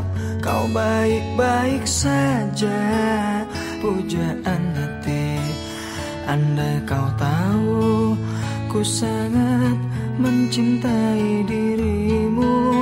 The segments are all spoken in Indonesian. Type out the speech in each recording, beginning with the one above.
harap kau baik-baik saja. Pujaan hati Andai kau tahu Ku sangat mencintai dirimu.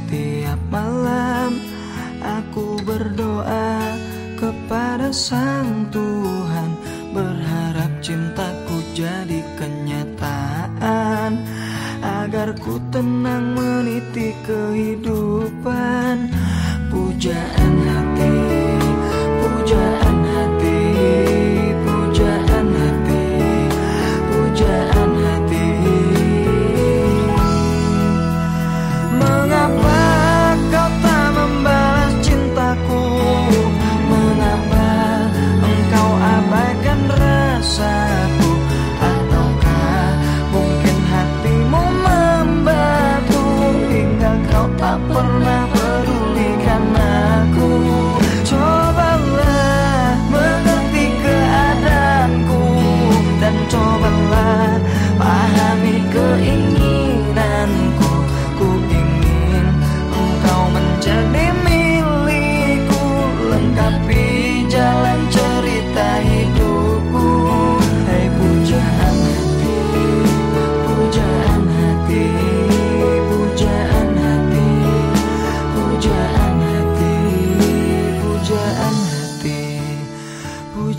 Setiap malam aku berdoa kepada Sang Tuhan Berharap cintaku jadi kenyataan Agar ku tenang meniti kehidupan. Pujaan hati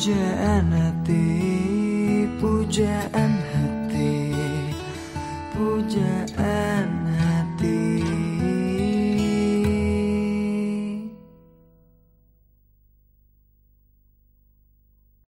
pujaan hati pujaan